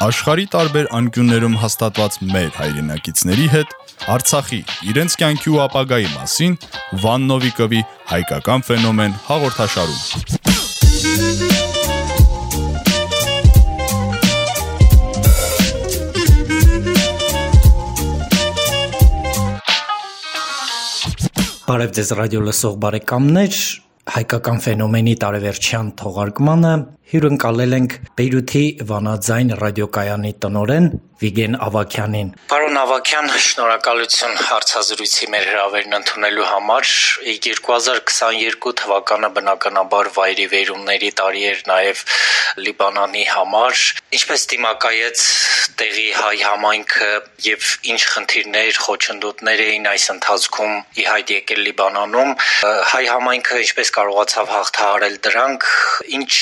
Աշխարի տարբեր անկյուններում հաստատված մեր հայրենակիցների հետ Արցախի իրենց կյանքի ու ապագայի մասին Վան Նովիկովի հայկական ֆենոմեն հաղորդաշարում։ Բարև ձեզ ռադիո լսող բարեկամներ, հայկական ֆենոմենի տարեվերջյան թողարկմանը հյուրընկալել ենք Բեյրութի Վանաձայն ռադիոկայանի տնորեն Վիգեն Ավակյանին։ Պարոն Ավակյան, շնորհակալություն հարցազրույցի մեր հրավերն ընդունելու համար։ 2022 թվականը բնականաբար վայրի վերումների տարի էր նաև Լիբանանի համար։ Ինչպես դիմակայեց տեղի հայ համայնքը եւ ինչ խնդիրներ, խոչընդոտներ էին այս ընթացքում ի հայտ եկել Լիբանանում։ Հայ համայնքը ինչպես կարողացավ հաղթահարել դրանք, ինչ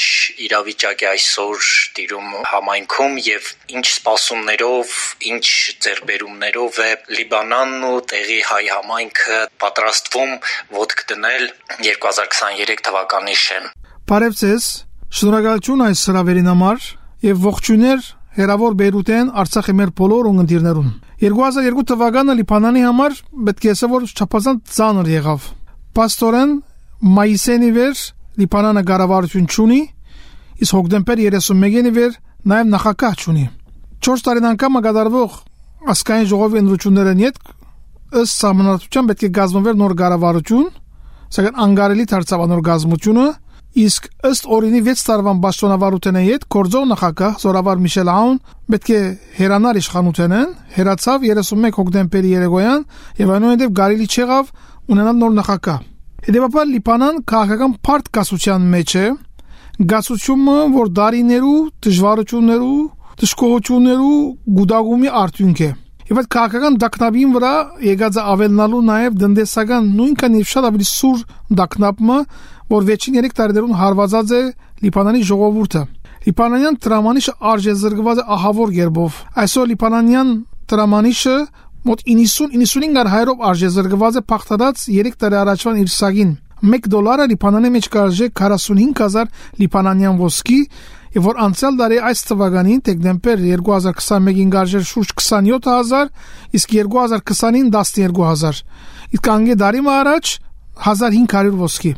իրավիճակ է այսօր տիրում համայնքում եւ ինչ սպասումներով ձևով, ինչ ձերբերումներով է Լիբանանն ու տեղի հայ համայնքը պատրաստվում ոդկ դնել 2023 թվականի շեմ։ Բարև ձեզ։ Շնորհակալություն այս հրավերին համար եւ ողջույններ հերավոր Բեյրութեն Արցախի մեր բոլոր ունգընտիրներուն։ 2002 թվականը Լիբանանի համար պետք է ասեմ որ չափազանց ծանր եղավ։ Պաստորեն մայիսենի վեր Լիբանանը կառավարություն ունի, իսկ հոկտեմբեր 31-ի վեր նաև նախագահ ունի։ 4 տարին անգամ կատարվող ասկային ժողովի ընդրություններն իդ ըստ համանadrության պետք է գազմվեր նոր կառավարություն, սակայն անգարելի դարձավ նոր գազմությունը, իսկ ըստ օրինի 6 տարվան պաշտոնավարութենը իդ կորձող նախագահ Զորավար Միշել Աուն պետք է հերանար իշխանութենեն, հերացավ 31 հոկտեմբերի երեկոյան եւ այնուհետեւ գարելի չեղավ ունենալ նոր նախագահ։ Հետևաբար Լիբանան քաղաքական բարդ կասության մեջ է, գացությունը, որ դարիներու դժվարություններու դժկողություններու գուդագումի արդյունք է։ Եվ այդ քաղաքական դակնաբին վրա եկած է ավելնալու նաև դնդեսական նույնքան եւ շատ ավելի սուր դակնապը, որ վերջին 3 տարիներուն հարվածած է Լիբանանի ժողովուրդը։ Լիբանանյան տրամանիշը արժեզրկված է ահավոր գերբով։ Այսօր Լիբանանյան տրամանիշը մոտ 90-95 հայրով արժեզրկված է փախտած 3 տարի առաջվան իր սագին։ 1 դոլարը Լիբանանի մեջ կարժե 45000 լիբանանյան ոսկի եւ որ անցյալ տարի այս թվականին դեկտեմբեր 2021-ին գարժեր շուրջ 27000, իսկ 2020-ին 12000։ Իսկ անգե դարի առաջ 1500 ոսկի։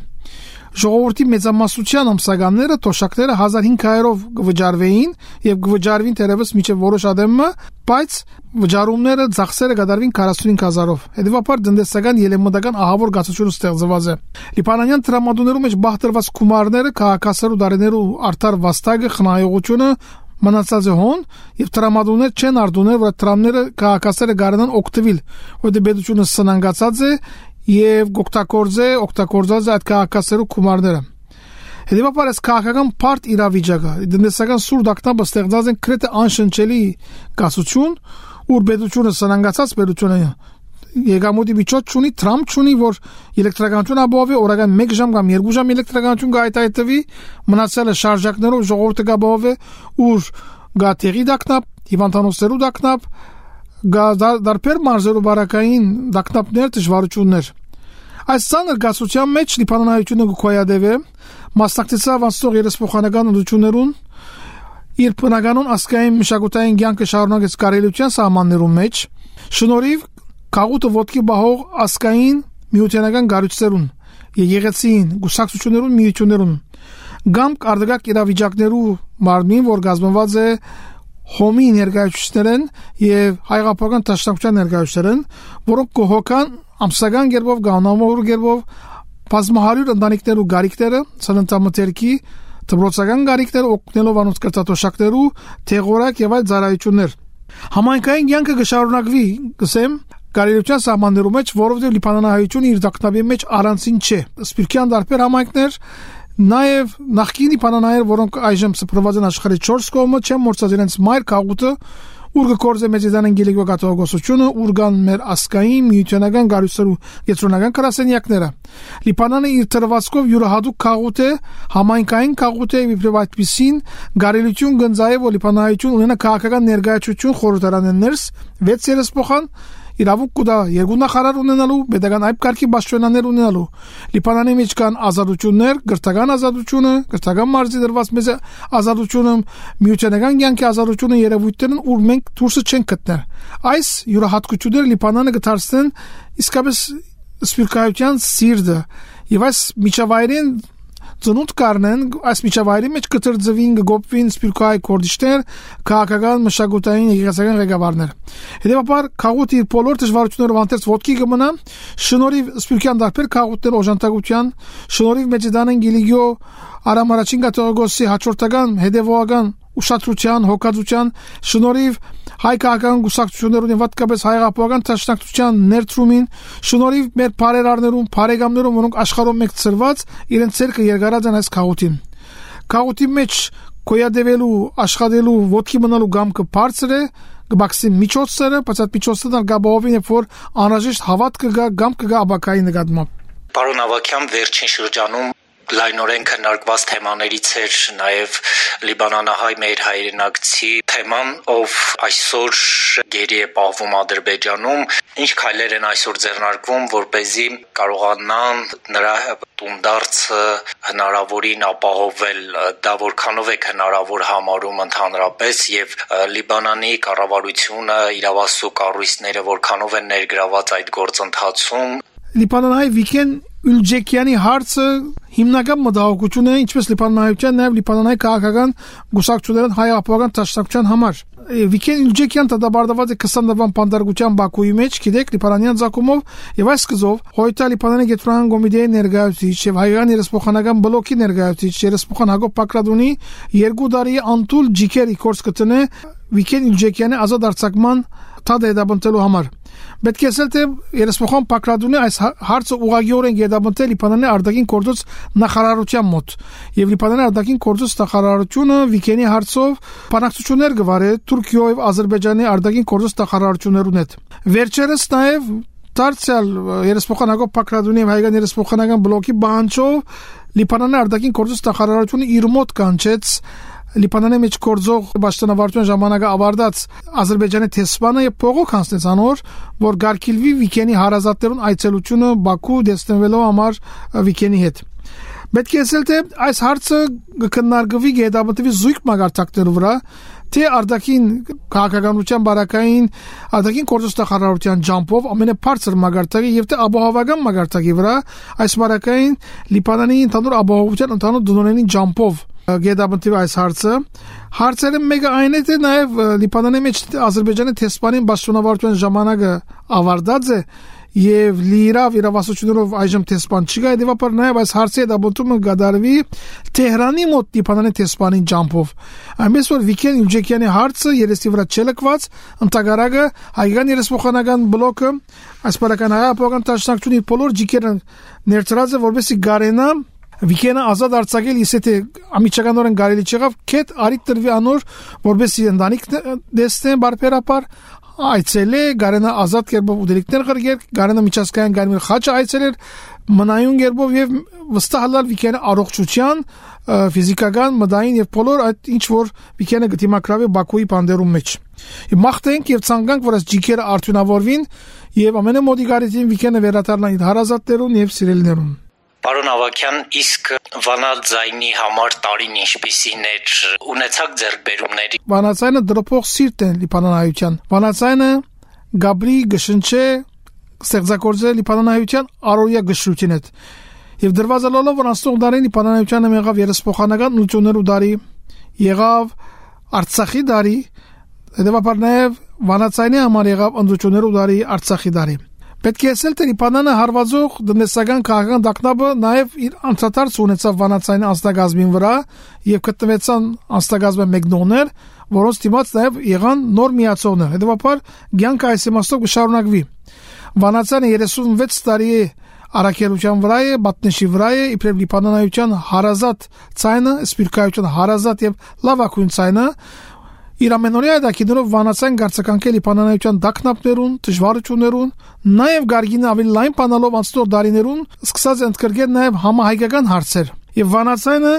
Ժողովրդի մեծամասնության ամսականները թոշակները 1500-ով վճարվեին եւ վճարվին թերևս միջև որոշ ադեմը, բայց վճարումները ծախսերը կդարվին 45000-ով։ Հետևաբար դնդեսական ելեմտական ահավոր գացությունը ստեղծված է։ Լիբանանյան տրամադուներու մեջ բախտրված գումարները քաղաքասարու դարիներու արդար վաստակը խնայողությունը մնացած է հոն եւ տրամադուներ չեն արդուներ որ տրամները քաղաքասերը գարնան օկտիվիլ որտեղ բեդությունը սնանգացած է եւ օգտագործե օգտագործած այդ քաղաքացիու գումարները Հետևաբար այս քաղաքական բարդ իրավիճակը դնեսական սուր դակտաբը ստեղծած են քրեթե անշնչելի կասություն ուր բեդությունը սնանգացած բեդությունը Եգամուտի միջոց ունի Թրամփ ունի որ էլեկտրականություն ապահովի օրական 1 ժամ կամ 2 ժամ էլեկտրականություն գայտայտվի մնացյալը շարժակներով ժողովուրդը կապահովի ուր գա տեղի դակնապ հիվանդանոցերու դակնապ դարբեր մարզերու բարակային դակնապներ դժվարություններ այս ցաներ գասության մեջ լիբանանայությունը գոյադեվե մասնակցեցավ անցող երեսփոխանական ընդություններուն իր բնականon ասկային մշակութային ցանկը շարունակեց կարելության սահմաններում մեջ շնորհիվ կաղուտը ոդկի բահող ասկային միությանական գարույցներուն եղեցին գուսակցություններուն միություններուն գամ կարդգակ իրավիճակներու մարմին որ գազմված է հոմի ներկայացուցիչներն եւ հայկապական տաշնակության ներկայացուցիչներն, որոնք կողոքան ամսական գերբով գանամոր գերբով բազմահարյուր ընտանիքներ ու գարիկները ցանցամթերքի դպրոցական գարիկներ օգնելով անոնց կրթատոշակներու թեղորակ եւ այլ ծառայություններ համայնքային ցանկը կշարունակվի գսեմ Գարելության սահմաններում մեջ, որովհետև Լիբանանահայությունը իր դակնաբի մեջ առանցին չէ։ Սպիրկյան դարբեր համայնքներ Նաև նախկինի բանանայեր, որոնք այժմ սփռված են աշխարհի 4 կողմը, չեն մորցած իրենց մայր քաղուտը, ուր կորզե մեծիդանեն գելիգո գատողոսությունը, ուր կան մեր ասկային միությանական գարուսերու գետրոնական կրասենյակները։ Լիբանանը իր տրվածքով յուրահատուկ քաղուտ է, համայնքային քաղուտ է, իբրև այդպեսին գարելություն գնձայը, որ Լիբանայություն ունենա քաղաքական ներկայացություն խորհրդարաններս 6 երեսփոխան իրավունք կուտա երկու նախարար ունենալու, pedagogan այբ կարգի պաշտոնյաներ ունենալու։ Լիբանանի մեջ կան ազատություններ, գրթական ազատությունը, գրթական մարզի դրված մեզ ազատությունը, միությանական կյանքի ազատությունը երևույթներն ուր մենք դուրսը չենք գտնել։ Այս յուրահատկությունները Լիբանանը կդարձնեն իսկապես սպիրկայության սիրտը եւ այս միջավայրին ծնունդ կառնեն այս միջավայրի մեջ կտրձվին գոպվին սպիրկայ կորդիշներ քաղաքական մշակութային եկեղեցական ղեկավարներ հետեւաբար քաղուտի բոլոր դժվարություններով անտես ոդկի կմնա շնորհիվ սպիրկյան դարբեր քաղուտներ օժանդակության շնորհիվ մեջդանեն գիլիգիո Արամ առաջին կաթողիկոսի հաջորդական հետևողական ուշադրության, հոգացության շնորհիվ հայկական գուսակցություններուն եւ հատկապես հայապողական ճաշնակցության ներդրումին շնորհիվ մեր բարերարներուն, բարեկամներուն, որոնք աշխարհում մեկ ծրված իրենց ցերկը երկարած են այս քաղուտին։ Քաղուտի մեջ կոյադևելու, աշխատելու, ոդկի մնալու գամքը բարձր է, կբացի միջոցները, բայց այդ միջոցները գաբովին է որ անհրաժեշտ հավատ կգա, գամ կգա աբակայի նկատմամբ։ Պարոն Ավակյան վերջին շրջանում լայնորեն քննարկված թեմաներից էր նաև Լիբանանահայ մեր հայրենակցի թեման, ով այսօր գերի է պահվում Ադրբեջանում, ինչ քայլեր են այսօր ձեռնարկվում, որ เป զի կարողանան նրա տունդարձը հնարավորին ապահովել, դա որքանով է հնարավոր համարում ընդհանրապես եւ Լիբանանի կառավարությունը, իրավասու կառույցները որքանով են ներգրաված այդ գործընթացում Լիբանանահայ Վիկեն Ուլջեկյանի հարցը հիմնական մտահոգություն է ինչպես Լիբանանայության նաև Լիբանանայի քաղաքական գուսակցություններն հայ ապահովական ճաշնակցության համար։ Վիկեն Ուլջեկյան դատաբարդված է 20 տարվան պանդարգության Բաքուի մեջ, գիտեք, Լիբանանյան ցակումով եւ այս սկզով Հոյտա Լիբանանի Գետրոնական կոմիտեի ներկայացուցիչ եւ հայկական երեսփոխանական բլոկի ներկայացուցիչ երեսփոխան Հակոբ Պակրադունի երկու տարի անտուլ ջիկերի կորս կտնե Վիկեն Ուլջեկյանի ազատ արձակման թադեդաբնտելու համար Պետք է ասել թե երեսփոխան Պակրադունի այս հարցը ուղղակիորեն գեդաբնտել Լիբանանի արտաքին գործոց նախարարության մոտ եւ Լիբանանի արտաքին գործոց նախարարությունը Վիկենի հարցով բանակցություններ գվարե Թուրքիո եւ Ադրբեջանի արտաքին գործոց նախարարություններուն հետ։ Վերջերս նաեւ Դարձյալ երեսփոխան Հակոբ Պակրադունի եւ հայկական երեսփոխանական բլոկի բանջով Լիբանանի արտաքին գործոց նախարարությունը իր մոտ կանչեց Լիբանանի մեջ կորձող պաշտոնավարության ժամանակը ավարտած Ադրբեջանի տեսփանը եւ փողոք հանձնեց անոր, որ Գարքիլվի Վիկենի հարազատներուն այցելությունը Բաքու դեստնվելով համար Վիկենի հետ։ Պետք է ասել թե այս հարցը կքննարկվի գետաբտվի զույգ մագարտակներով վրա, թե արտաքին քաղաքականության բարակային արտաքին կորզստախարարության ջամփով ամենաբարձր մագարտակի եւ թե աբողավական մագարտակի վրա այս բարակային Լիբանանի ընդհանուր աբողավության ընդհանուր դոնորենի ջամփով գետաբնտի այս հարցը հարցերը մեկը այն է թե նաև Լիբանանի մեջ Ադրբեջանի տեսփանին բաշտոնավարության ժամանակը ավարտած է եւ լիրավ իրավասություններով այժմ տեսփան չի գա դեպաբար նաև այս հարցի դաբոտումը գդարվի Թեհրանի մոտ Լիբանանի տեսփանին ջամփով այնպես որ Վիկեն Ուջեկյանի հարցը երեսի վրա չելկված ընտագարագը հայկական երեսփոխանական բլոկը ասպարական հայապական տաշնակցունի բոլոր ջիկերը ներծրած է որովհետեւ գարենա Վիկենը ազատ արձակել իսկ թե ամիջականորեն կարելի չեղավ քետ արիտ տրվի անոր որբեսի ընտանիք դեսնեն բարբերապար այցելե գարենա ազատ կերպով ուդելիկներ գրգեր գարենա միջազգային գարմիր խաչը այցելեր մնայուն կերպով եւ վստահալալ վիկենը առողջության ֆիզիկական մտային եւ բոլոր այդ ինչ որ վիկենը գտիմակրավի Բաքուի բանդերում մեջ մախտենք եւ ցանկանք որ այս ջիկերը արդյունավորվին եւ ամենամոդիկարիտին վիկենը վերադառնա իր հարազատներուն եւ սիրելիներուն Պարոն Ավակյան, իսկ վանաձայնի համար տարին ինչպիսին էր ունեցակ ձեռբերումների։ Վանաձայնը դրոփող սիրտ է Լիբանանայության։ Վանաձայնը Գաբրի գշնչե ստեղծագործել Լիբանանայության առօրյա գշրուտին հետ։ Եվ որ անցող դարին Լիբանանայությանը եղավ երեսփոխանական նույնություններու դարի, եղավ Արցախի դարի, հետևաբար նաև Վանաձայնի համար եղավ ընդություններու դարի Արցախի դարի։ Պետք է ասել, թե Լիբանանը հարվածող դնեսական քաղաքական դակնաբը նաև իր անդրադարձ ունեցավ վանացային անստագազմին վրա եւ գտնվեցան անստագազմը մեկնողներ, որոնց դիմաց նաև եղան նոր միացողներ։ Հետևաբար ցանկը այս իմաստով կշարունակվի։ Վանացյանը 36 տարի Արաքելության վրա է, Բատնեշի վրա է, իբրև Լիբանանայության հարազատ ցայնը, սպիրկայության հարազատ եւ լավակույն ցայնը Իր ամենօրյա դակիներով վանացան գարցականքել Լիբանանայության դակնապներուն, դժվարություններուն, նաև գարգին ավելի լայն բանալով անցնող դարիներուն սկսած ընդգրկել նաև համահայկական հարցեր։ Եվ վանացանը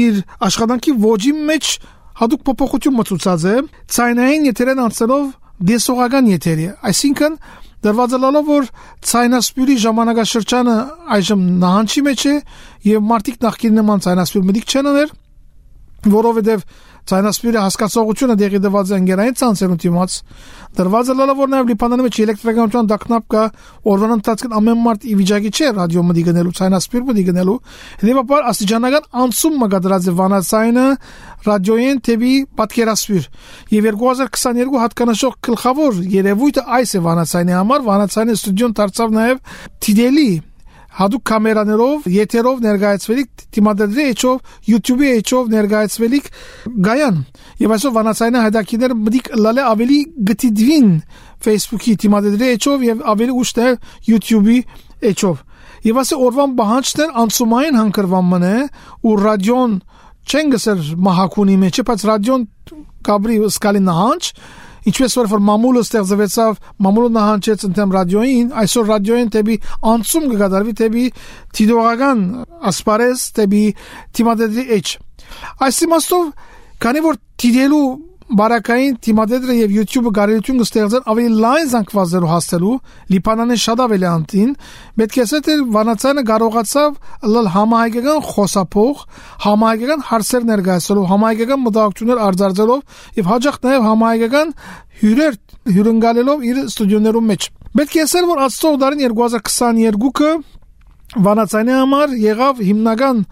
իր աշխատանքի ոճի մեջ հadoop փոփոխություն մտցուցած է ցայնային եթերեն անցելով դեսողական եթերի, այսինքն դրված է լալով որ ցայնասպյուրի ժամանակաշրջանը այժմ նահանջի մեջ է եւ մարդիկ նախկին նման ցայնասպյուր մտիկ չեն աներ որովհետեւ Ցայնասպիրը հասկացողությունը դեղի դված ընկերային ցանցերուն դիմաց դրված է լալով որ նաև Լիբանանի մեջ էլեկտրականության դակնապ կա օրվան ընթացքին ամեն մարդ ի վիճակի չէ ռադիո մտի գնելու ցայնասպիր մտի գնելու հետեւաբար աստիճանական անցում մգադրած է վանացայինը ռադիոյեն տեբի պատկերասպիր եւ 2022 հատկանշող գլխավոր երևույթը այս է վանացայինի համար վանացայինի ստուդիոն դարձավ նաև TDL-ի հadoop կամերաներով, եթերով ներկայացվելիք թիմադրի էջով, YouTube-ի էջով ներկայացվելիք գայան։ Եվ այսօր վանացայինը հայդակիները մտիկ լալե ավելի գտիդվին Facebook-ի թիմադրի էջով եւ ավելի ուշ թե YouTube-ի էջով։ Եվ ասե օրվան բանջներ անցումային հանգրվան մնե ու ռադիոն չեն գսեր մահակունի մեջ, բայց ռադիոն կաբրի սկալի նահանջ Ինչպես որ որ մամուլը ստեղծվեցավ, մամուլը նահանջեց ընդեմ ռադիոին, այսօր ռադիոին տեբի անցում կգադարվի տեբի տիդողական ասպարես տեբի թիմադեդի էջ։ Այս իմաստով քանի որ տիդելու բարակային թիմադեդրը եւ YouTube-ը կարելություն կստեղծեն ավելի լայն զանգվածերով հասնելու Լիբանանի շատ ավելի անտին պետք է ասել որ վանացանը կարողացավ լալ համահայկական խոսափող համահայկական հարցեր ներկայացնելով համահայկական մտահոգություններ արձարծելով եւ հաջող նաեւ համահայկական հյուրեր հյուրընկալելով իր ստուդիոներում մեջ պետք է ասել որ աստծո դարին 2022-ը վանացանի համար եղավ հիմնական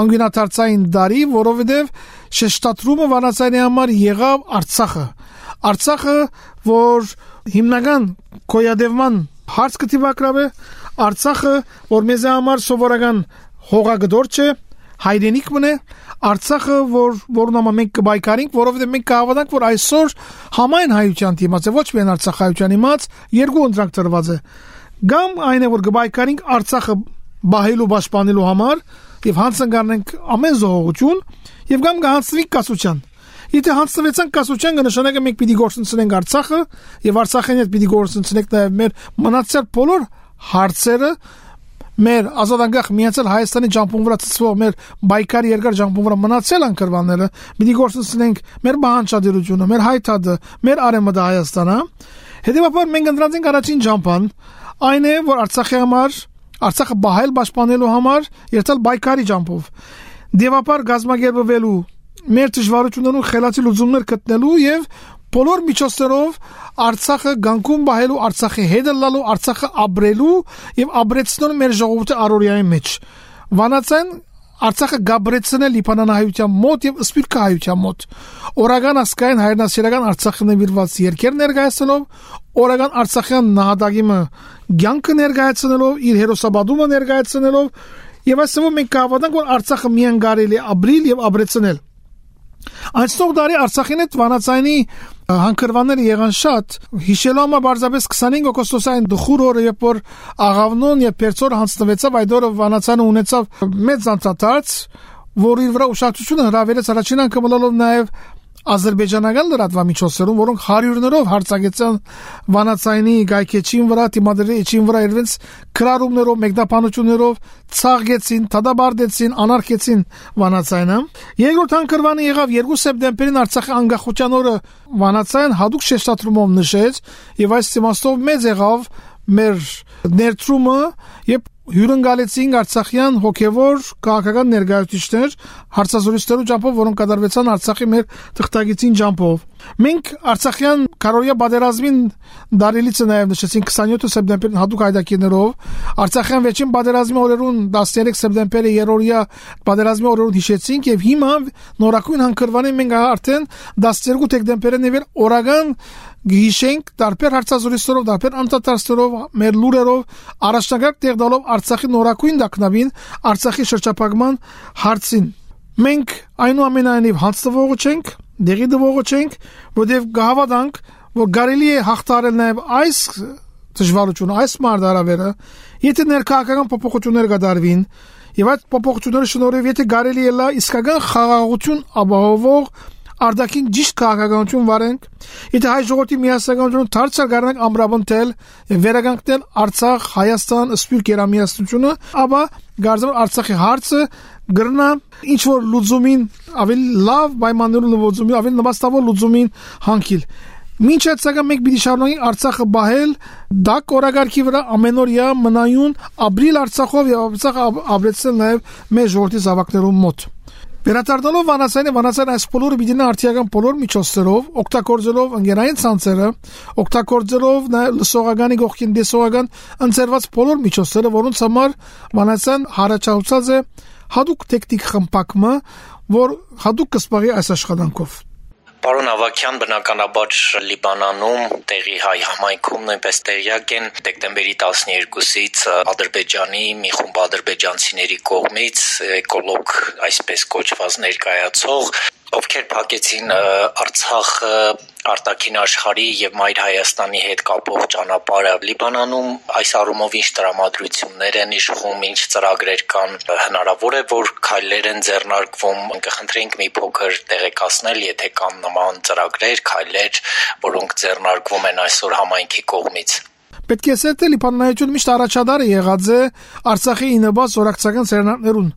անգինաթարցային դարի, որովհետև շեշտադրումը վանացանի համար եղավ Արցախը։ Արցախը, որ հիմնական կոյադևման հարց կտիվակրավ է, Արցախը, որ մեզ համար սովորական հողագդոր չէ, հայրենիք մնե Արցախը որ որն ամա մենք կբայկարենք, որովհետև մենք կհավատանք, որ այսօր համայն հայության դիմաց է, ոչ միայն Արցախայության դիմաց, երկու ընտրանք տրված է։ Գամ այն է որ կբայկարենք Արցախը բահելու պաշտպանելու համար եւ հանցնգարնենք ամեն զողողություն եւ կամ կհանցնվի կասության Եթե հանցնվեցանք կասության կնշանակե մենք պիտի գործընծնենք Արցախը եւ Արցախին հետ պիտի գործընծնենք նաեւ մեր մնացած բոլոր հարցերը մեր ազատանգախ միացել Հայաստանի ջամփուն վրա ծծվող մեր բայկար երկար ջամփուն վրա մնացել անկրվանները պիտի գործընծնենք մեր բանջարությունը մեր հայտադը մեր արեմը Հայաստանը հետեւաբար մենք ընտրած ենք առաջին ջամփան այն է որ Արցախի համար Արցախը բահել պաշտպանելու համար երթալ բայկարի ջամփով դեպապար գազագերբվելու մեր դժվարություններուն խելացի լուծումներ գտնելու եւ բոլոր միջոցներով Արցախը գանկում բահելու Արցախի հետ լալու Արցախը ապրելու եւ ապրեցնելու մեր ժողովուրդի առօրյայի մեջ Վանացան Արցախը գաբրեցնել Լիբանանահայության մոտ եւ Սպիրկահայության մոտ։ Օրական ասկային հայրենասիրական Արցախի նվիրված երկեր ներկայացնելով, օրական Արցախյան նահատակիմը ցանկը ներկայացնելով, իր հերոսաբադումը ներկայացնելով եւ այսօր մենք կհավատանք, որ Արցախը միայն կարելի է ապրիլ եւ ապրեցնել։ Այսօր դարի Արցախին հետ վանացայինի հանքրվանները եղան շատ հիշելու համար բարձրապես 25 օգոստոսային դխուր օրը երբ որ աղավնոն եւ Պերցոր հանձնվեցավ այդ օրը վանացանը ունեցավ մեծ անցած որ իր վրա ուշադրությունը հրավիրեց առաջին անգամ լալով նաեւ Ադրբեջանական լրատվամիջոցներում, որոնք հարյուրներով հարցակեցան վանացայինի գայքեչին վրա, թիմադրի իջին վրա իրենց քրարումներով, մեկնաբանություններով ցաղգեցին, թադաբարդեցին, անարգեցին վանացայինը։ Երկրորդ անկրվանը եղավ 2 սեպտեմբերին Արցախի անկախության օրը վանացայն հadoop շեշտադրումով նշեց եւ այս իմաստով մեծ եղավ մեր ներդրումը եւ հյուրընկալեցինք Արցախյան հոգևոր քաղաքական ներկայացուցիչներ, հարցազրույցներու ճամփով, որոնք կատարվեցան Արցախի մեր թղթագիտին ճամփով։ Մենք Արցախյան Կարոյա Բադերազմին դարելիցը նաև նշեցինք 27 սեպտեմբերին հadoop հայտակերներով, Արցախյան վերջին Բադերազմի օրերուն 13 սեպտեմբերը երրորդյա Բադերազմի օրերուն հիշեցինք եւ հիմա նորակույն հանգրվանին մենք արդեն 12 սեպտեմբերին եւ օրական գիշենք տարբեր հարցազրույցներով, տարբեր անտարտարներով, մեր լուրերով առաջնակարգ տեղ տալով Արցախի նորակույն դակնավին Արցախի շրջափակման հարցին։ Մենք այնուամենայնիվ հանձնվողը չենք, դեղի դվողը չենք, որտեղ գահավատանք, որ կարելի է հաղթարել նաև այս դժվարությունը, այս մարտարավերը, եթե ներքաղաքական փոփոխություններ կդարվին, եւ այդ փոփոխությունները շնորհիվ եթե կարելի է լա իսկական խաղաղություն ապահովող արդակին ճիշտ քաղաքականություն վարենք, եթե հայ ժողովրդի միասնականությունը դարձյալ գարնանք ամրապնդել, վերականգնել Արցախ, Հայաստան, Սփյուռք երամիասնությունը, ապա գարձով Արցախի հարցը գրնա ինչ որ լուծումին ավելի լավ պայմաններում լուծումի ավելի նպաստավոր լուծումին հանգիլ Մինչ այդ սակայն մենք պիտի շարունակենք Արցախը բահել դակ օրագարկի վրա ամենօրյա մնայուն ապրիլ Արցախով եւ Արցախը ապրեցնել նաեւ մեր ժողովրդի զավակներում մոտ։ Վերադառնալով Վանացյանի Վանացյան այս բոլորը պիտի արդիական բոլոր միջոցներով, օգտագործելով ընկերային ցանցերը, օգտագործելով նաև լսողականի գողքին դեսողական ընձեռված բոլոր միջոցները, որոնց համար Վանացյան հարաճացած է հadoop տեխնիկ խմպակը, որ hadoop կսպարի այս աշխատանքով։ Պարոն Ավակյան բնականաբար Լիբանանում տեղի հայ համայնքում նույնպես տեղյակ են դեկտեմբերի 12-ից Ադրբեջանի մի խումբ ադրբեջանցիների կողմից էկոլոգ այսպես կոչված ներկայացող ովքեր փակեցին Արցախը արտաքին աշխարհի եւ Մայր Հայաստանի հետ կապող ճանապարհը Լիբանանում այս առումով ինչ տրամադրություններ են իշխում, ինչ ծրագրեր կան, հնարավոր է որ քայլեր են ձեռնարկվում, կխնդրենք մի փոքր տեղեկացնել, եթե կան նման ծրագրեր, քայլեր, որոնք ձեռնարկվում են այսօր համայնքի կողմից։ Պետք է ասել, թե Լիբանանայություն միշտ առաջադար է եղած է Արցախի ինոբաց օրակցական սերնատներուն։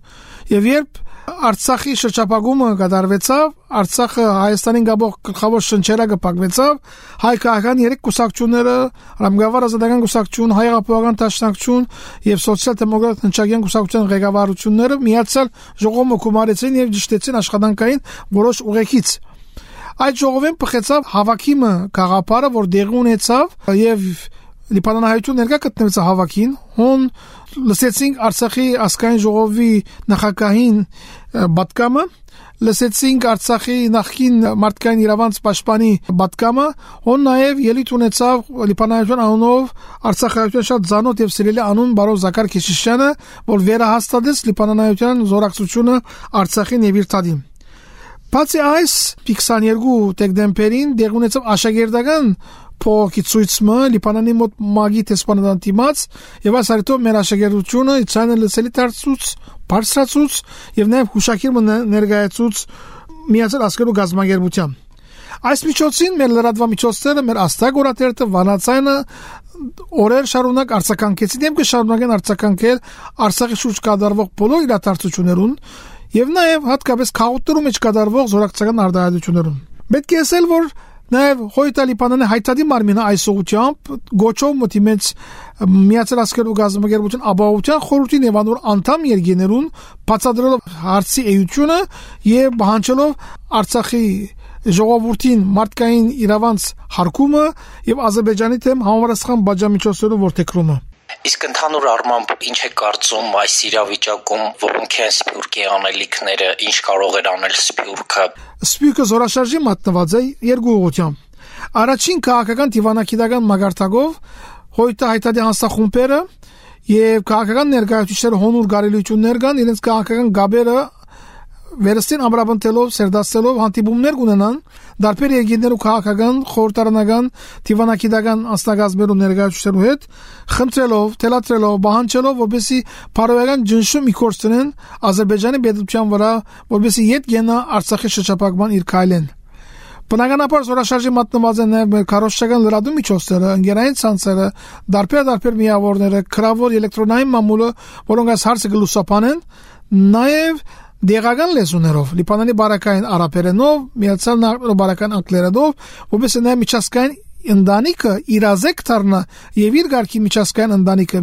Եվ երբ Արցախի շրջապագումը կատարվեցավ, Արցախը Հայաստանին գաբող գլխավոր շնչերակը փակվեցավ, հայ քաղաքական երեք կուսակցությունները, Ռամգավար ազատական կուսակցություն, հայ ապահովական դաշնակցություն եւ սոցիալ-դեմոկրատ հնչագյան կուսակցության ղեկավարությունները միացյալ ժողովը կոմարեցին եւ ճշտեցին աշխատանքային որոշ ուղեկից։ Այդ ժողովին փխեցավ հավաքիմը գաղափարը, որ դեղի ունեցավ եւ Լիբանանահայություն ներկա գտնվեց հավաքին, հոն լսեցինք Արցախի ասկային ժողովի նախագահին բատկամը լսեցինք Արցախի նախկին մարդկային իրավանց պաշտպանի բատկամը, ով նաև ելույթ ունեցավ Լիբանանյան անունով Արցախայության շատ ցանոթ եւ սիրելի անուն բարով Զաքար Քիշիշյանը, որ վերահաստատեց Լիբանանյան զորակցությունը Արցախին եւ իր տադին։ Բացի այս, 22 դեկտեմբերին դեղ ունեցավ աշակերտական փողոքի ցույցը Լիբանանի մոտ մագի տեսփանադան դիմաց եւ այս արդյոք մեր աշակերտությունը ցանը լսելի դարձուց, բարձրացուց եւ նաեւ հուշակիր ներկայացուց միացել ասկերու գազագերբության։ Այս միջոցին մեր լրատվամիջոցները, մեր աստագորատերտը վանացայինը օրեր շարունակ արձականքեցին եւ կշարունակեն արձականքել Արցախի շուրջ կատարվող բոլոր իրադարձություններուն եւ նաեւ հատկապես քաղաքներում մեջ կատարվող զորակցական արտահայտություններուն։ Պետք է ասել, որ Նաև Հոյտալի պանանը հայտարարի մարմինը այս ուղությամբ գոչով մտի մեծ միացյալ ասկերու գազամագերբության ապահովության խորհրդի նեվանոր անդամ երկիներուն բացատրելով հարցի էությունը եւ բանջելով Արցախի ժողովրդին մարդկային իրավանց հարկումը եւ Ադրբեջանի թեմ համապատասխան բաժամիջոցներով որթեքրումը Իսկ ընդհանուր առմամբ ինչ է կարծում այս իրավիճակում, որոնք են Սփյուռքի անելիքները, ինչ կարող էր անել Սփյուռքը։ Սփյուռքը զորաշարժի մատնված է երկու ուղղությամբ։ Առաջին քաղաքական դիվանագիտական մագարտակով հոյտա հայտարարի հանսախումբերը եւ քաղաքական ներկայացուցիչները հոնուր գարելություններ կան իրենց քաղաքական գաբերը վերստին ամրապնդելով, սերդասելով հանդիպումներ կունենան դարբեր երկիներու քաղաքական, խորհրդարանական, դիվանագիտական անձնագազմերու ներկայացուցելու հետ, խնդրելով, թելադրելով, բանջելով, որպեսի բարոյական ջնշում իքորցնեն Ադրբեջանի պետության վրա, որպեսի իդ գենա Արցախի շրջապակման իր քայլեն։ Բնականաբար զորաշարժի մատնված են նաև քարոշչական լրատու միջոցները, ընկերային ցանցերը, դարբեր-դարբեր միավորները, քրավոր էլեկտրոնային մամուլը, որոնք այս հարցը գլուսապանեն, նաև դեղական լեզուներով, Լիբանանի բարակային արաբերենով, միացյալ նահանգների բարակային անգլերենով, որպես նաև միջազգային ընտանիքը իրազեկ դառնա եւ իր ղարքի միջազգային ընտանիքը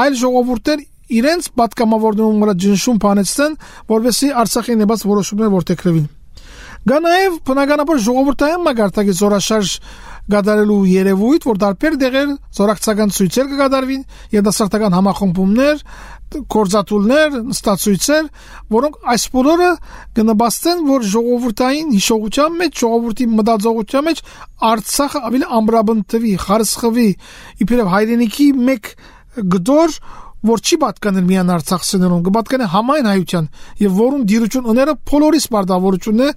այլ ժողովուրդներ իրենց պատկամավորներում վրա ջնշում բանեցնեն, որովհետեւ Արցախի նեբաց որոշումներ որտեղրվին։ Գա նաև բնականաբար ժողովրդային մագարտակի զորաշարժ գդարելու երևույթ, որ դարբեր դեղեր զորակցական ցույցեր կգադարվին, երդասարտական համախմբումներ, կորզատուլներ, նստացույցեր, որոնք այս բոլորը կնպաստեն, որ ժողովրդային հիշողության մեջ, ժողովրդի մտածողության մեջ Արցախը ավելի ամբրաբնտվի, խարսխվի, իբրև հայրենիքի մեկ գդոր որ չի պատկանել միան Արցախցիներուն, կպատկանե համայն հայության եւ որուն դիրություն ուները բոլորիս բարդավորությունն է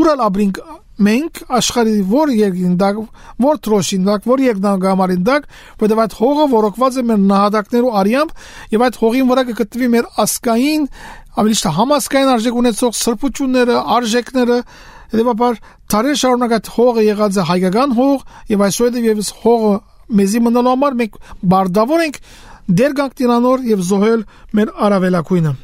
ուրալ աբրինք մենք աշխարհի որ երկին դակ, որ տրոշին դակ, որ երկնագամարին դակ, որտեղ այդ հողը որոկված է մեր նահատակներու արիամբ եւ այդ հողին վրա կգտնվի մեր ասկային, ավելի շտա համասկային արժեք ունեցող սրբությունները, արժեքները, հետեւաբար տարի շարունակ այդ հողը եղած է հայկական հող եւ այսօր եւս հողը մեզի մնալու համար մենք բարդավոր ենք դեր գանք տիրանոր եւ զոհել մեր արավելակույնը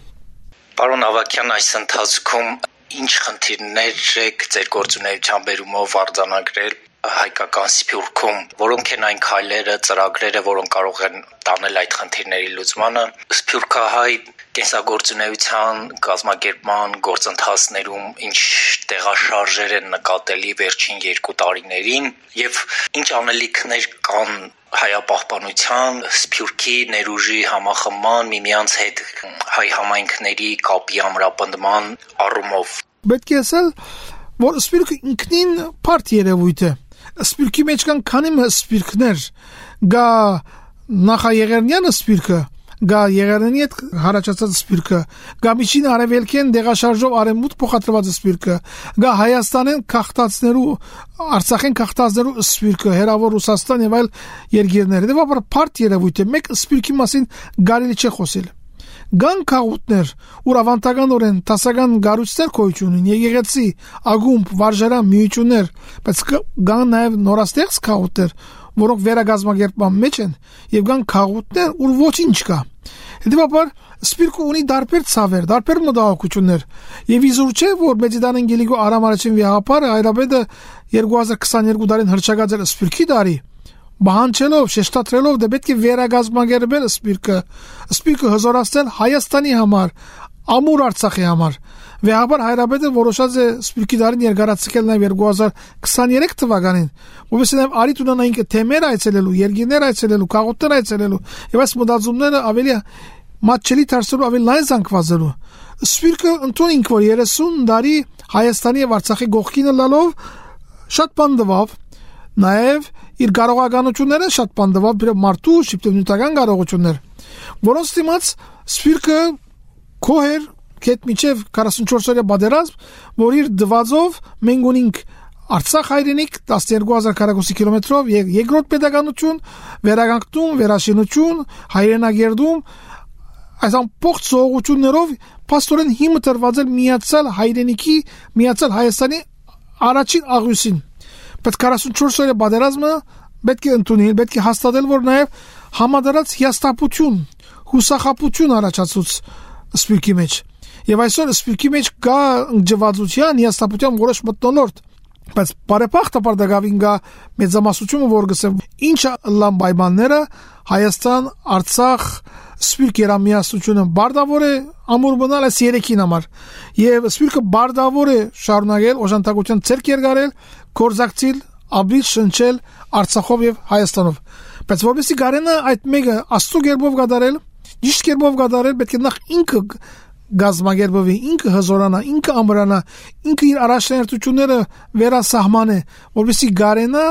Պարոն Ավակյան այս ընթացքում ինչ խնդիրներ եք ձեր գործունեության բերումով արձանագրել հայկական Սփյուռքում, որոնք են այն քայլերը, ծրագրերը, որոնք կարող են տանել այդ խնդիրների լուծմանը։ Սփյուռքահայ կենսագործունեության կազմակերպման գործընթացներում ինչ տեղաշարժեր են նկատելի վերջին 2 տարիներին եւ ինչ անելիքներ կան հայապահպանության, Սփյուռքի ներուժի համախմբման, միմյանց հետ հայ համայնքների կապի ամրապնդման առումով։ Պետք է ասել, որ Սփյուռքը ինքնին բարդ երևույթ է։ Սփյուռքի մեջ կան քանի սփյուռքներ, գա նախաեղերնյանը սփյուռքը գա եղերնի հետ հարաճած սպիրկը գա միջին արևելքեն դեղաշարժով արևմուտ փոխադրված սպիրկը գա հայաստանեն քաղտածներու արցախեն քաղտածներու սպիրկը հերավոր ռուսաստան եւ այլ երկիրներ դե բաբար բարդ երևույթ է մեկ սպիրկի մասին գարելի չէ խոսել Գան քաղուտներ, ուր ավանդականորեն տասական գարուստեր կոյություն ունեն, եկեղեցի, ագումբ, վարժարան, միություններ, բայց կան նաև նորաստեղծ քաղուտներ, որոնք վերագազմագերբման մեջ են, եւ կան քաղուտներ, ուր ոչինչ կա։ Հետևաբար Սպիրկը ունի դարբեր ցավեր, դարբեր մտահոգություններ։ Եվ իզուր չէ, որ Մեծիդան Անգելիկո Արամ առաջին վիհապարը Այրաբեդը 2022 տարին հրճակած էր Սպիրկի դարի բանջելով, շեշտադրելով դե պետք է վերագազմագերբել սպիրկը, սպիրկը հզորացնել Հայաստանի համար, ամուր Արցախի համար։ Վեհաբար հայրապետը որոշած է սպիրկի դարին երկարացնել նաև 2023 թվականին, որովհետեւ նաև արիտ ունենա ինքը թեմեր այցելելու, երկիներ այցելելու, քաղաքներ այցելելու, եւ այս մտածումները ավելի մատչելի դարձելու ավելի լայն զանգվածելու։ Սպիրկը ընդունինք որ 30 տարի Հայաստանի եւ Արցախի գողքինը լալով շատ բան դվավ, նաև իր կարողականությունները շատ բանդվավ բրը մարդու շիպտենյութական կարողություններ որոնց դիմաց սպիրկը կոհեր հետ միջև 44 օրյա բادرազմ, որ իր դվածով մենք ունենք Արցախ հայրենիք 12000 քառակուսի կիլոմետրով եւ երկրորդ pedagogical վերագանքտուն, վերաշինություն, հայրենագերդում այս ամբողջ սողություններով Պաստորեն հիմը տրված էր միացյալ հայրենիքի, միացյալ Հայաստանի առաջին աղյուսին։ Բայց 44 օրյա բادرազմը պետք է ընդունի, պետք է հաստատել, որ նաև համադարած հիաստապություն, հուսախապություն առաջացուց սպյուկի մեջ։ Եվ այսօր սպիրկի մեջ կա ջվածության, հիաստապության որոշ մտնոլորտ, բայց բարեփոխտաբար դակավին գա մեծամասնությունը որ գսեմ ինչ լամ պայմանները Հայաստան, Արցախ, Սպիրկ երամիասությունը բարդավոր է ամուր մնալ այս երեքին համար եւ Սպիրկը բարդավոր է շարունակել օժանդակության ցերկ երգարել կորզակցիլ, ապրիլ շնչել Արցախով եւ Հայաստանով։ Բայց որովհետեւ գարենը այդ մեկը աստու գերբով գդարել, ճիշտ գերբով գդարել, պետք է նախ ինքը գազագերբովի ինքը հզորանա, ինքը ամրանա, ինքը իր առաջնահերթությունները վերասահմանե, որովհետեւ գարենը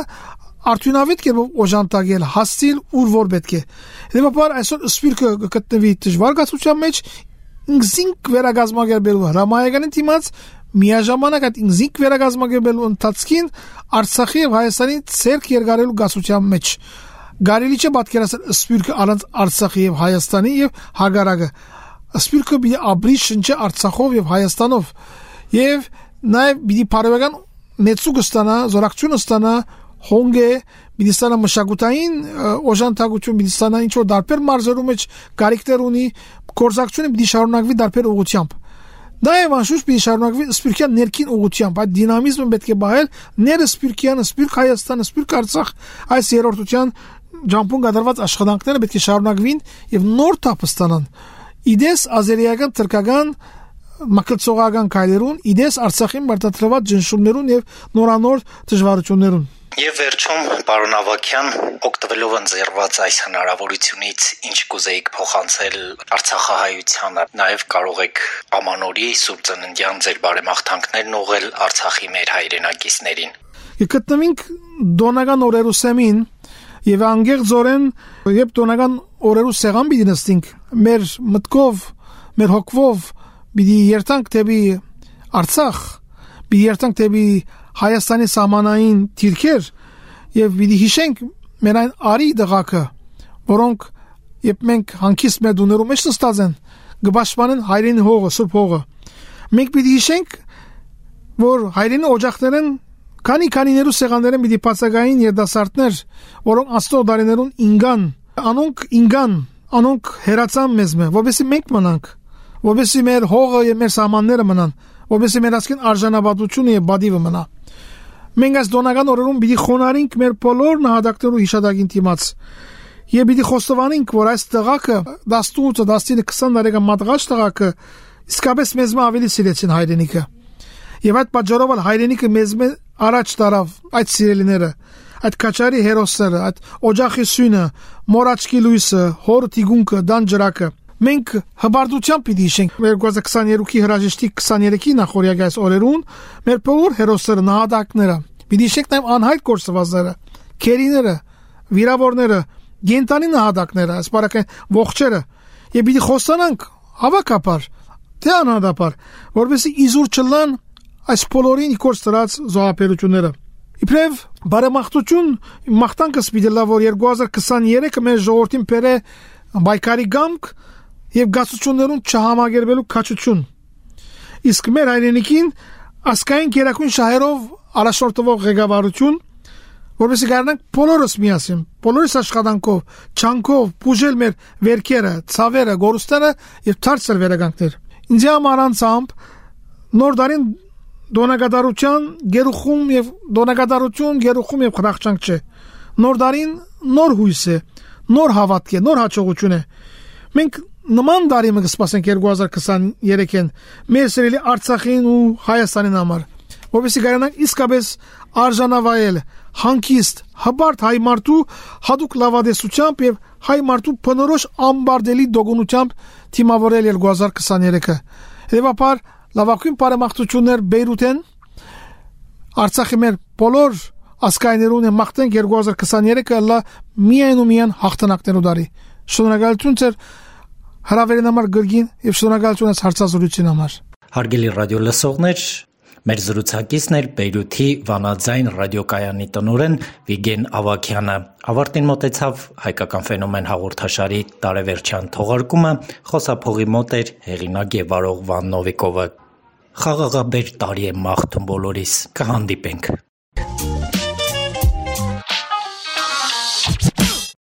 արդյունավետ կերպով օժանդակել, հասցիլ ուր որ պետք է։ Դեպաբար այսօր սպիրկը գտնվի դժվար գացության մեջ, ինքզինք վերագազմագերբելու հրամայականին դիմաց միաժամանակ այդ ինքնիկ վերագազմագերբելու ընթացքին Արցախի եւ Հայաստանի ցերկ երգարելու գասության մեջ Գարելի չէ պատկերացնել սպիրկը առանց Արցախի եւ Հայաստանի եւ հագարակը սպիրկը մի ապրի շնչը Արցախով եւ Հայաստանով եւ նաեւ մի բարեական մեծուկ ստանա զորակցություն ստանա հոնգե Միդիստանը մշակութային օժանդակություն Միդիստանը ինչ որ դարբեր մարզերում մեջ կարիքներ ունի, կորզակցությունը պիտի շարունակվի դարբեր ուղությամբ։ եւ անշուշտ պիտի շարունակվի Սպիրկյան ներքին ուղությամբ, այդ դինամիզմը պետք է բայել ները Սպիրկյանը, Սպիրկ Հայաստանը, Սպիրկ Արցախ այս երրորդության ջամփուն գդարված աշխատանքները պետք է շարունակվին եւ նոր թափ ստանան։ Իդես ազերիական թրկական մակլցողական քայլերուն, իդես Արցախին մարտադրված ջնշումներուն եւ նորանոր դժվարություններուն Եվ վերջում պարոն Ավակյան, օգտվելով ընձեռված այս հնարավորությունից, ինչ կուզեիք փոխանցել Արցախահայությանը, նաև կարող եք ամանորի Սուրբ Ծննդյան ձեր բարեմաղթանքներն ուղղել Արցախի մեր հայրենակիցներին։ Գտնվենք Դոնական օրերու սեմին եւ անգեղձորեն երբ Դոնական օրերու սեղան պիտի նստենք, մեր մտքով, մեր հոգվով պիտի երթանք դեպի Արցախ, պիտի երթանք դեպի Հայաստանի սահմանային թիրքեր եւ պիտի հիշենք մեր այն արի դղակը, որոնք երբ մենք հանկիստ մեր դուներում մեջ նստած են, գբաշխանեն հայրենի հողը, սուրբ հողը։ Մենք պիտի հիշենք, որ հայրենի օջախներն քանի քանիներու սեղանները մի դիպացագային երդասարտներ, որոնք աստծո դարիներուն ինգան, անոնք ինգան, անոնք հերացան մեզ մե, որովհետեւ մենք մնանք, որովհետեւ մեր հողը եւ մեր սահմանները մնան, որովհետեւ մեր ասկին արժանապատվությունը եւ բադիվը մնա։ Մենք այս դոնական օրերում պիտի խոնարհենք մեր բոլոր նահատակներու հիշադակին դիմաց։ Եվ պիտի խոստովանենք, որ այս տղակը 18-ը 19-20 տարեկան մատղաշ տղակը իսկապես մեզ ավելի սիրեցին հայրենիքը։ Եվ այդ պատճառով հայրենիքը մեզ առաջ տարավ այդ սիրելիները այդ քաչարի հերոսները, այդ օջախի սյունը, մորաչկի լույսը, հոր տիգունքը, դան ջրակը մենք հբարդությամբ պիտի հիշենք. 2022-ի հրաժեշտի 23-ի նախորյակի այս օրերուն մեր բոլոր հերոսները նահատակները պիտի հիշենք նաև անհայտ կորսվածները քերիները վիրավորները գենտանի նահատակները ասպարակային ողջերը եւ պիտի խոսանանք հավաքապար թե անհատապար որովհետեւ իզուր չլան այս բոլորին կորս դրած զոհապերությունները Իբրև բարեմաղթություն մաղթանքս պիտի լավ որ 2023-ը մեր ժողովրդին բերե բայկարի գամք եւ գացություններուն չհամագերբելու քաչություն։ Իսկ մեր հայրենիքին ասկային գերակուն շահերով առաջնորդող ղեկավարություն, որովհետեւ գարնանք բոլորս միասին, բոլորս աշխատանքով, չանկով բուժել մեր վերքերը, ցավերը, գորուստները եւ ցարցել վերագանքներ։ Ինձ համար անցամբ նոր դարին դոնագադարության գերուխում եւ դոնագադարություն գերուխում եւ խրախճանք չէ նոր դարին նոր հույս է նոր հավատք է նոր հաջողություն է մենք նման դարի մենք սպասենք 2023-ին մեր սիրելի Արցախին ու Հայաստանին համար որովհետեւ գարանանք իսկապես արժանավայել հանկիստ հբարտ հայ մարդու հadouk լավադեսությամբ եւ հայ մարդու փնորոշ ամբարդելի դոգունությամբ թիմավորել 2023-ը հետեւաբար լավագույն բարեմաղթություններ Բեյրութեն Արցախի մեր բոլոր ասկայներուն եմ մաղթենք 2023-ը լա միայն ու միայն հաղթանակներու դարի շնորհակալություն ձեր հրավերին համար գրգին եւ շնորհակալություն ես հարցազրույցին համար Հարգելի ռադիո լսողներ Մեր զրուցակիցն էր Բեյրութի Վանաձայն ռադիոկայանի տնօրեն Վիգեն Ավակյանը։ Ավարտին մտեցավ հայկական ֆենոմեն հաղորդաշարի տարեվերջյան թողարկումը, խոսափողի մոտ էր հեղինակ եւ վարող Վան Նովիկովը։ Խաղաղաբեր տարի եմ մաղթում բոլորիս։ Կհանդիպենք։